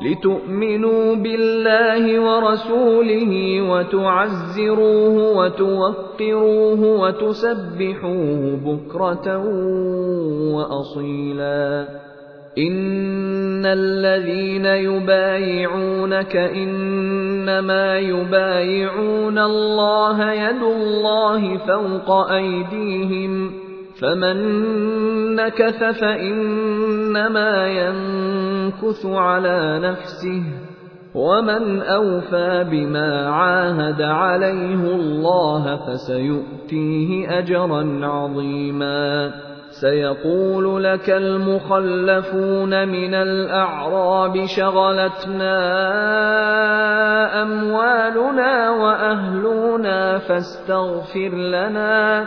لتؤمنوا بالله ورسوله وتعزروه وتوقروه وتسبحوه بكرة وأصيلا. إن الذين يبايعونك إنما يبايعون الله يد الله فوق أيديهم فمن نكث فانما ينكث على نفسه ومن اوفى بما عاهد عليه الله فسيؤتيه اجرا عظيما سيقول لك المخلفون من الاعراب شغلتنا اموالنا واهلنا فاستغفر لنا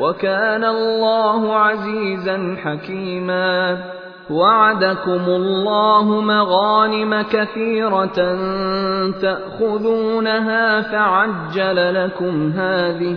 وكان الله عزيزا حكيما. وعدكم الله مغانم كثيرة تأخذونها فعجل لكم هذه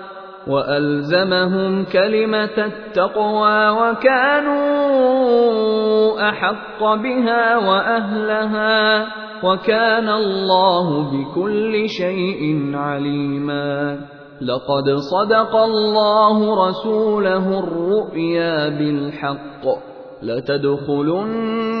وألزمهم كلمة التقوى وكانوا أحق بها وأهلها وكان الله بكل شيء عليما. لقد صدق الله رسوله الرؤيا بالحق. لتدخلن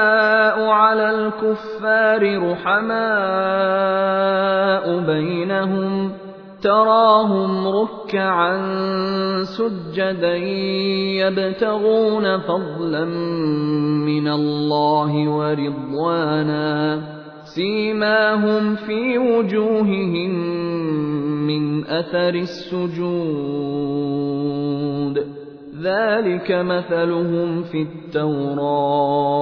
على الكفار رحماء بينهم تراهم ركعا سجدا يبتغون فضلا من الله ورضوانا سيماهم في وجوههم من اثر السجود ذلك مثلهم في التوراه